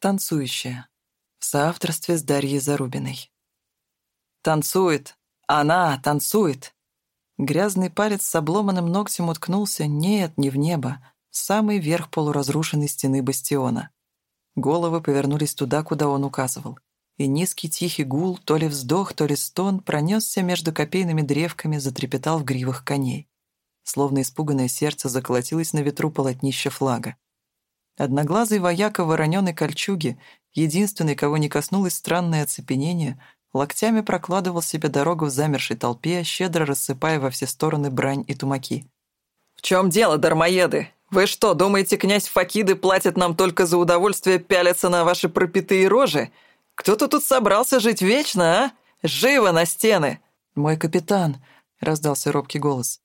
Танцующая. В соавторстве с Дарьей Зарубиной. Танцует! Она танцует! Грязный палец с обломанным ногтем уткнулся, нет, не в небо, в самый верх полуразрушенной стены бастиона. Головы повернулись туда, куда он указывал. И низкий тихий гул, то ли вздох, то ли стон, пронесся между копейными древками, затрепетал в гривах коней. Словно испуганное сердце заколотилось на ветру полотнище флага. Одноглазый вояка вороненой кольчуги, единственный, кого не коснулось странное оцепенение, локтями прокладывал себе дорогу в замершей толпе, щедро рассыпая во все стороны брань и тумаки. «В чем дело, дармоеды? Вы что, думаете, князь Факиды платит нам только за удовольствие пялиться на ваши пропитые рожи? Кто-то тут собрался жить вечно, а? Живо на стены!» «Мой капитан!» — раздался робкий голос.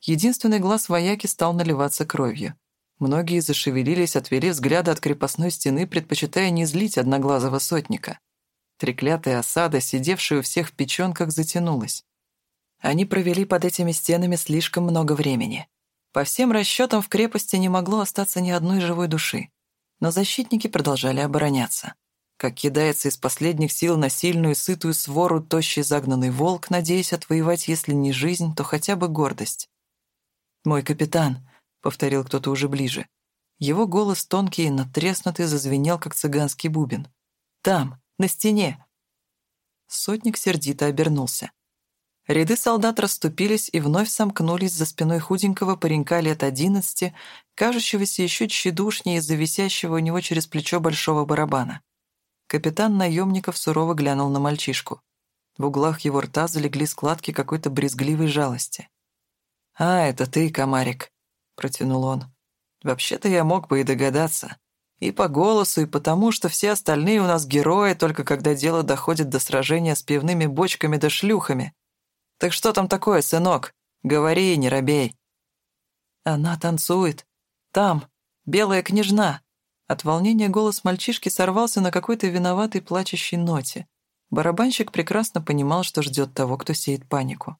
Единственный глаз вояки стал наливаться кровью. Многие зашевелились, отвели взгляды от крепостной стены, предпочитая не злить одноглазого сотника. Треклятая осада, сидевшая у всех в печёнках, затянулась. Они провели под этими стенами слишком много времени. По всем расчетам в крепости не могло остаться ни одной живой души. Но защитники продолжали обороняться. Как кидается из последних сил на сильную, сытую свору тощий загнанный волк, надеясь отвоевать, если не жизнь, то хотя бы гордость. «Мой капитан», — повторил кто-то уже ближе. Его голос тонкий и натреснутый зазвенел, как цыганский бубен. «Там, на стене!» Сотник сердито обернулся. Ряды солдат расступились и вновь сомкнулись за спиной худенького паренька лет одиннадцати, кажущегося еще тщедушнее из-за висящего у него через плечо большого барабана. Капитан наемников сурово глянул на мальчишку. В углах его рта залегли складки какой-то брезгливой жалости. «А, это ты, комарик», протянул он. «Вообще-то я мог бы и догадаться. И по голосу, и потому, что все остальные у нас герои, только когда дело доходит до сражения с пивными бочками да шлюхами. Так что там такое, сынок? Говори, не робей». «Она танцует. Там, белая княжна». От волнения голос мальчишки сорвался на какой-то виноватой плачущей ноте. Барабанщик прекрасно понимал, что ждет того, кто сеет панику.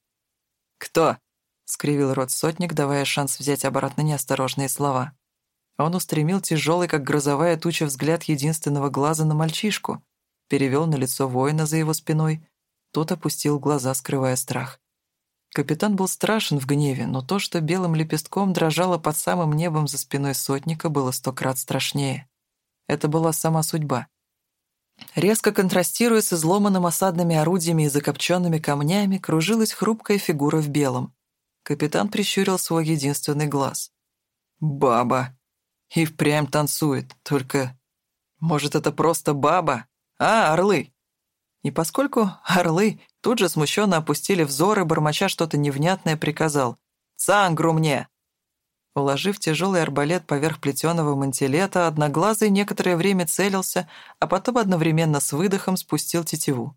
«Кто?» — скривил рот сотник, давая шанс взять обратно неосторожные слова. Он устремил тяжелый, как грозовая туча, взгляд единственного глаза на мальчишку, перевел на лицо воина за его спиной. Тот опустил глаза, скрывая страх. Капитан был страшен в гневе, но то, что белым лепестком дрожало под самым небом за спиной сотника, было сто крат страшнее. Это была сама судьба. Резко контрастируя с изломанным осадными орудиями и закопченными камнями, кружилась хрупкая фигура в белом. Капитан прищурил свой единственный глаз. «Баба! И впрямь танцует, только... Может, это просто баба? А, орлы!» И поскольку орлы тут же смущенно опустили взоры, бормоча что-то невнятное, приказал «Цангру мне!» Уложив тяжелый арбалет поверх плетеного мантилета, одноглазый некоторое время целился, а потом одновременно с выдохом спустил тетиву.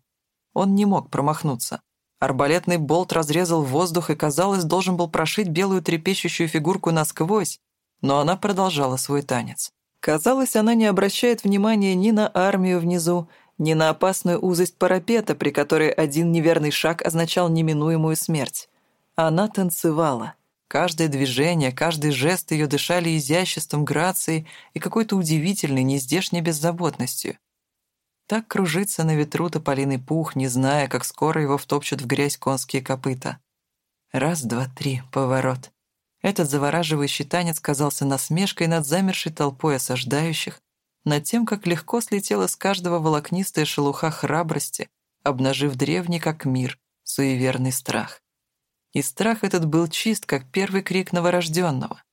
Он не мог промахнуться. Арбалетный болт разрезал воздух и, казалось, должен был прошить белую трепещущую фигурку насквозь, но она продолжала свой танец. Казалось, она не обращает внимания ни на армию внизу, ни на опасную узость парапета, при которой один неверный шаг означал неминуемую смерть. Она танцевала. Каждое движение, каждый жест ее дышали изяществом, грацией и какой-то удивительной, нездешней беззаботностью. Так кружится на ветру тополиный пух, не зная, как скоро его втопчут в грязь конские копыта. Раз, два, три, поворот. Этот завораживающий танец казался насмешкой над замершей толпой осаждающих, над тем, как легко слетела с каждого волокнистая шелуха храбрости, обнажив древний как мир, суеверный страх. И страх этот был чист, как первый крик новорожденного.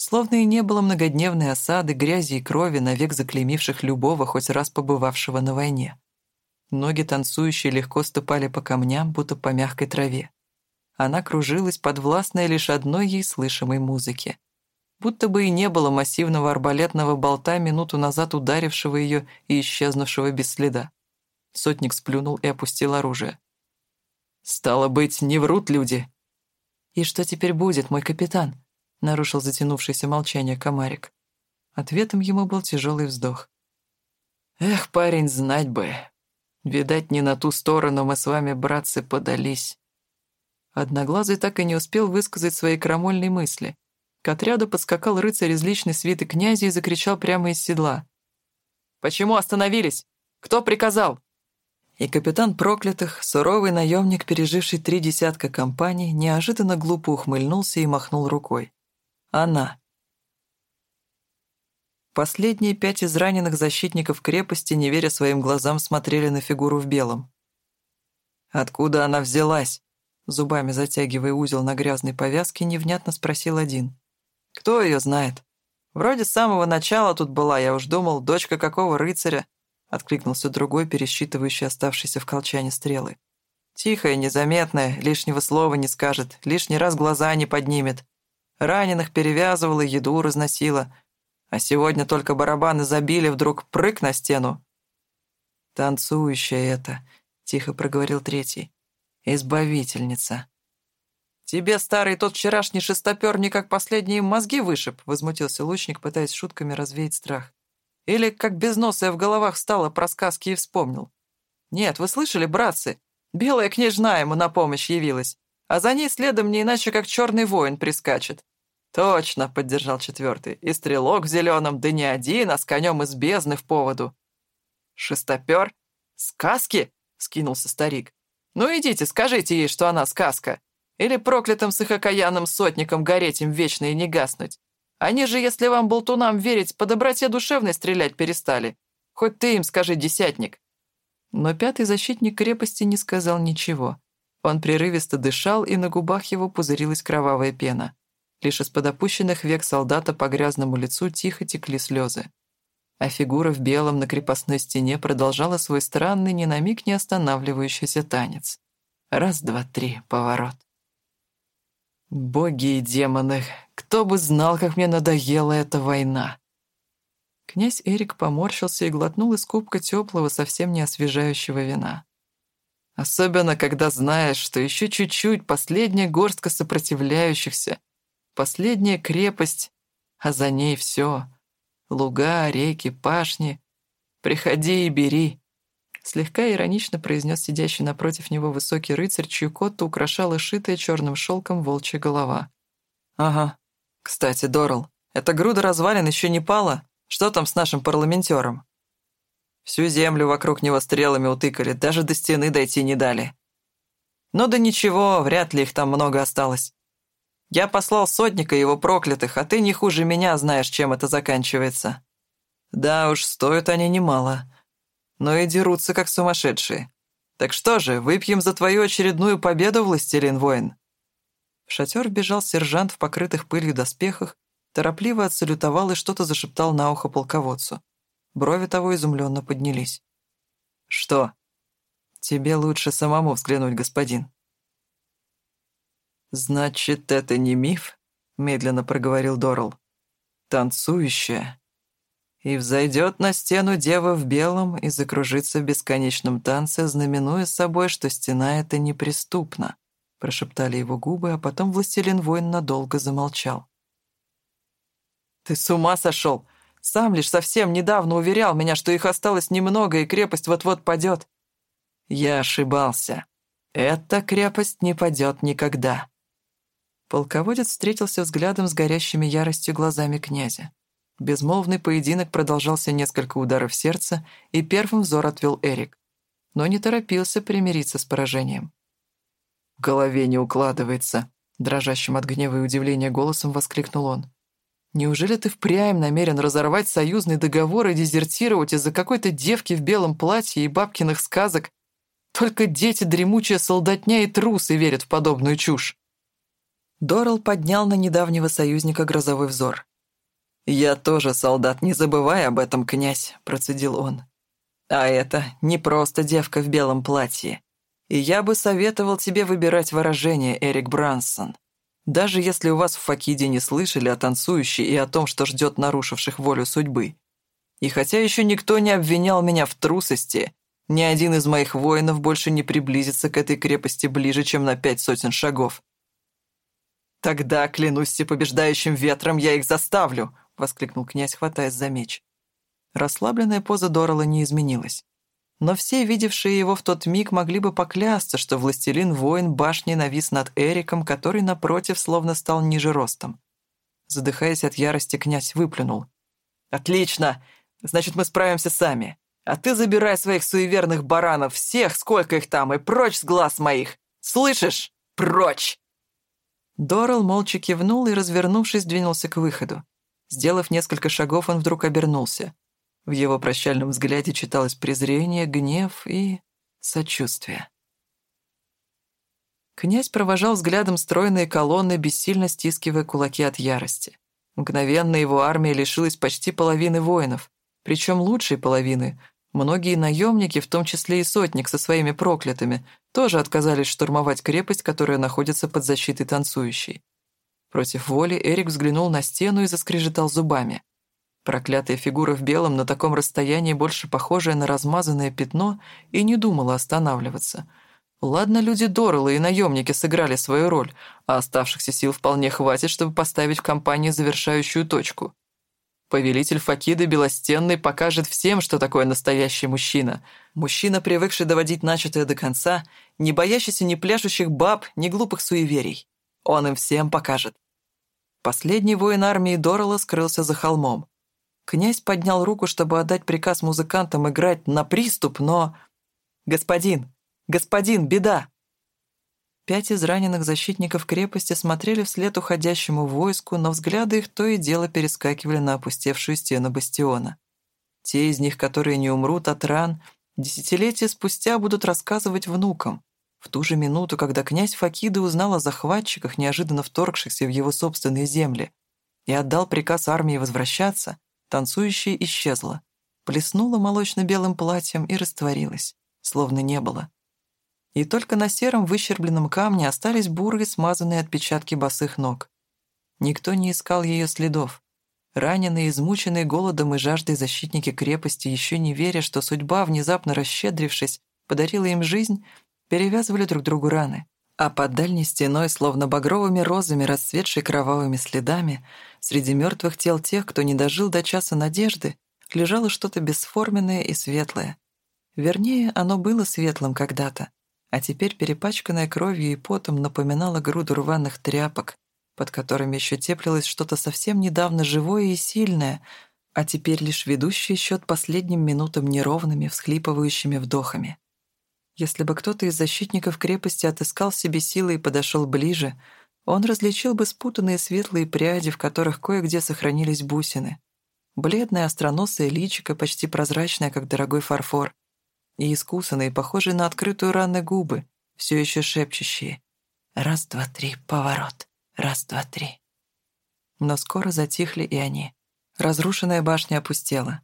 Словно и не было многодневной осады, грязи и крови, навек заклеймивших любого, хоть раз побывавшего на войне. Ноги танцующие легко ступали по камням, будто по мягкой траве. Она кружилась, подвластная лишь одной ей слышимой музыке. Будто бы и не было массивного арбалетного болта, минуту назад ударившего ее и исчезнувшего без следа. Сотник сплюнул и опустил оружие. «Стало быть, не врут люди!» «И что теперь будет, мой капитан?» — нарушил затянувшееся молчание комарик. Ответом ему был тяжелый вздох. «Эх, парень, знать бы. Видать, не на ту сторону мы с вами, братцы, подались». Одноглазый так и не успел высказать свои крамольные мысли. К отряду подскакал рыцарь из личной свиты князя и закричал прямо из седла. Почему остановились? Кто приказал?» И капитан проклятых, суровый наемник, переживший три десятка компаний, неожиданно глупо ухмыльнулся и махнул рукой. «Она». Последние пять израненных защитников крепости, не веря своим глазам, смотрели на фигуру в белом. «Откуда она взялась?» Зубами затягивая узел на грязной повязке, невнятно спросил один. «Кто ее знает? Вроде с самого начала тут была, я уж думал, дочка какого рыцаря?» Откликнулся другой, пересчитывающий оставшиеся в колчане стрелы. «Тихая, незаметная, лишнего слова не скажет, лишний раз глаза не поднимет. Раненых перевязывала, еду разносила. А сегодня только барабаны забили, вдруг прыг на стену». «Танцующая это», — тихо проговорил третий. «Избавительница». «Тебе, старый, тот вчерашний шестопер никак последние мозги вышиб», — возмутился лучник, пытаясь шутками развеять страх. «Или как безносая в головах стала про сказки и вспомнил. Нет, вы слышали, братцы? Белая княжна ему на помощь явилась, а за ней следом не иначе, как черный воин прискачет». «Точно», — поддержал четвертый, — «и стрелок в зеленом, да не один, а с конем из бездны в поводу». «Шестопер? Сказки?» — скинулся старик. Ну идите, скажите ей, что она сказка. Или проклятым с их окаянным сотником гореть им вечно и не гаснуть. Они же, если вам, болтунам, верить, по доброте душевной стрелять перестали. Хоть ты им скажи, десятник». Но пятый защитник крепости не сказал ничего. Он прерывисто дышал, и на губах его пузырилась кровавая пена. Лишь из-под опущенных век солдата по грязному лицу тихо текли слезы а фигура в белом на крепостной стене продолжала свой странный, ни на миг не останавливающийся танец. Раз, два, три, поворот. Боги и демоны, кто бы знал, как мне надоела эта война. Князь Эрик поморщился и глотнул из кубка теплого, совсем не освежающего вина. Особенно, когда знаешь, что еще чуть-чуть последняя горстка сопротивляющихся, последняя крепость, а за ней все — Луга, реки, пашни. Приходи и бери». Слегка иронично произнес сидящий напротив него высокий рыцарь, чью котту украшала шитая черным шелком волчья голова. «Ага. Кстати, Дорл, эта груда развалин еще не пала? Что там с нашим парламентером?» Всю землю вокруг него стрелами утыкали, даже до стены дойти не дали. Ну да ничего, вряд ли их там много осталось. Я послал сотника его проклятых, а ты не хуже меня знаешь, чем это заканчивается. Да уж, стоят они немало. Но и дерутся, как сумасшедшие. Так что же, выпьем за твою очередную победу, властелин воин?» В шатер бежал сержант в покрытых пылью доспехах, торопливо отсалютовал и что-то зашептал на ухо полководцу. Брови того изумленно поднялись. «Что?» «Тебе лучше самому взглянуть, господин». «Значит, это не миф?» — медленно проговорил Дорл. «Танцующая. И взойдет на стену дева в белом и закружится в бесконечном танце, знаменуя собой, что стена эта неприступна», — прошептали его губы, а потом властелин воин надолго замолчал. «Ты с ума сошел! Сам лишь совсем недавно уверял меня, что их осталось немного, и крепость вот-вот падет. Я ошибался. Эта крепость не падет никогда. Полководец встретился взглядом с горящими яростью глазами князя. Безмолвный поединок продолжался несколько ударов сердца, и первым взор отвел Эрик. Но не торопился примириться с поражением. «В голове не укладывается», — дрожащим от гнева и удивления голосом воскликнул он. «Неужели ты впрямь намерен разорвать союзный договор и дезертировать из-за какой-то девки в белом платье и бабкиных сказок? Только дети, дремучая солдатня и трусы верят в подобную чушь». Дорал поднял на недавнего союзника грозовой взор. «Я тоже солдат, не забывай об этом, князь», — процедил он. «А это не просто девка в белом платье. И я бы советовал тебе выбирать выражение, Эрик Брансон. Даже если у вас в Факиде не слышали о танцующей и о том, что ждет нарушивших волю судьбы. И хотя еще никто не обвинял меня в трусости, ни один из моих воинов больше не приблизится к этой крепости ближе, чем на пять сотен шагов. «Тогда, клянусь всепобеждающим ветром, я их заставлю!» — воскликнул князь, хватаясь за меч. Расслабленная поза Дорала не изменилась. Но все, видевшие его в тот миг, могли бы поклясться, что властелин воин башни навис над Эриком, который, напротив, словно стал ниже ростом. Задыхаясь от ярости, князь выплюнул. «Отлично! Значит, мы справимся сами. А ты забирай своих суеверных баранов, всех, сколько их там, и прочь с глаз моих. Слышишь? Прочь!» Дорал молча кивнул и, развернувшись, двинулся к выходу. Сделав несколько шагов, он вдруг обернулся. В его прощальном взгляде читалось презрение, гнев и сочувствие. Князь провожал взглядом стройные колонны, бессильно стискивая кулаки от ярости. Мгновенно его армия лишилась почти половины воинов, причем лучшей половины. Многие наемники, в том числе и сотник со своими проклятыми, тоже отказались штурмовать крепость, которая находится под защитой танцующей. Против воли Эрик взглянул на стену и заскрежетал зубами. Проклятая фигура в белом на таком расстоянии, больше похожая на размазанное пятно, и не думала останавливаться — Ладно, люди Доррелла и наемники сыграли свою роль, а оставшихся сил вполне хватит, чтобы поставить в компании завершающую точку. Повелитель Факиды Белостенный покажет всем, что такое настоящий мужчина. Мужчина, привыкший доводить начатое до конца, не боящийся ни пляшущих баб, ни глупых суеверий. Он им всем покажет. Последний воин армии Доррелла скрылся за холмом. Князь поднял руку, чтобы отдать приказ музыкантам играть на приступ, но... «Господин, «Господин, беда!» Пять из раненых защитников крепости смотрели вслед уходящему войску, но взгляды их то и дело перескакивали на опустевшую стену бастиона. Те из них, которые не умрут от ран, десятилетия спустя будут рассказывать внукам. В ту же минуту, когда князь Факида узнал о захватчиках, неожиданно вторгшихся в его собственные земли, и отдал приказ армии возвращаться, танцующая исчезла, плеснула молочно-белым платьем и растворилась, словно не было и только на сером выщербленном камне остались бурые смазанные отпечатки босых ног. Никто не искал ее следов. Раненые, измученные голодом и жаждой защитники крепости, еще не веря, что судьба, внезапно расщедрившись, подарила им жизнь, перевязывали друг другу раны. А под дальней стеной, словно багровыми розами, расцветшей кровавыми следами, среди мертвых тел тех, кто не дожил до часа надежды, лежало что-то бесформенное и светлое. Вернее, оно было светлым когда-то, а теперь перепачканная кровью и потом напоминала груду рваных тряпок, под которыми еще теплилось что-то совсем недавно живое и сильное, а теперь лишь ведущее счет последним минутам неровными, всхлипывающими вдохами. Если бы кто-то из защитников крепости отыскал себе силы и подошел ближе, он различил бы спутанные светлые пряди, в которых кое-где сохранились бусины. Бледное остроносое личико, почти прозрачное, как дорогой фарфор, и искусанные, похожие на открытую раны губы, все еще шепчущие «Раз, два, три, поворот, раз, два, три». Но скоро затихли и они. Разрушенная башня опустела.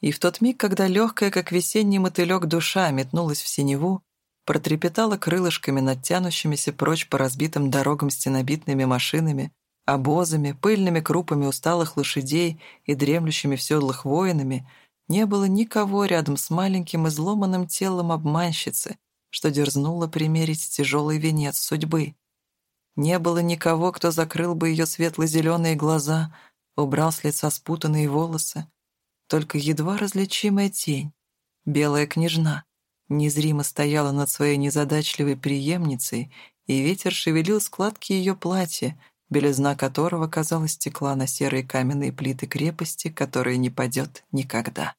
И в тот миг, когда легкая, как весенний мотылек, душа метнулась в синеву, протрепетала крылышками над тянущимися прочь по разбитым дорогам стенобитными машинами, обозами, пыльными крупами усталых лошадей и дремлющими в седлах воинами — не было никого рядом с маленьким изломанным телом обманщицы, что дерзнула примерить тяжелый венец судьбы. Не было никого, кто закрыл бы ее светло-зеленые глаза, убрал с лица спутанные волосы. Только едва различимая тень, белая княжна, незримо стояла над своей незадачливой преемницей, и ветер шевелил складки ее платья, белизна которого, казалось, стекла на серые каменные плиты крепости, которая не падет никогда.